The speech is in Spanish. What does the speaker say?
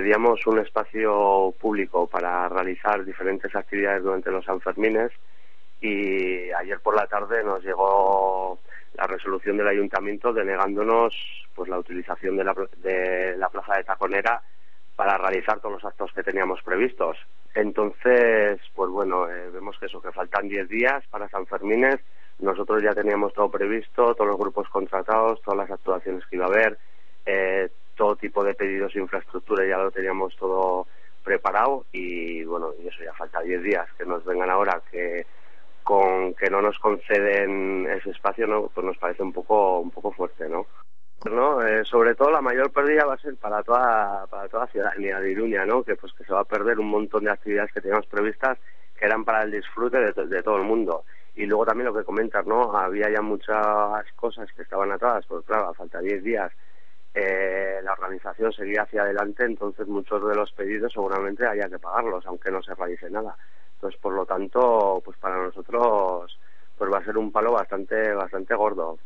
pedíamos un espacio público para realizar diferentes actividades durante los Sanfermines y ayer por la tarde nos llegó la resolución del ayuntamiento denegándonos pues la utilización de la, de la plaza de Taconera para realizar todos los actos que teníamos previstos. Entonces, pues bueno, eh, vemos que eso, que faltan 10 días para San Fermines. Nosotros ya teníamos todo previsto, todos los grupos contratados, todas las actuaciones que iba a haber, eh, todo tipo de pedidos de infraestructura ya lo teníamos todo preparado y bueno, y eso ya falta 10 días que nos vengan ahora que con que no nos conceden ese espacio, ¿no? pues nos parece un poco un poco fuerte, ¿no? ¿no? Eh, sobre todo la mayor pérdida va a ser para toda para toda la ciudadanía de Iruña, ¿no? Que pues que se va a perder un montón de actividades que teníamos previstas que eran para el disfrute de, todo el mundo. Y luego también lo que comentas, ¿no? Había ya muchas cosas que estaban atadas, pues claro, falta 10 días eh, organización seguía hacia adelante, entonces muchos de los pedidos seguramente haya que pagarlos, aunque no se realice nada. Entonces, por lo tanto, pues para nosotros pues va a ser un palo bastante bastante gordo.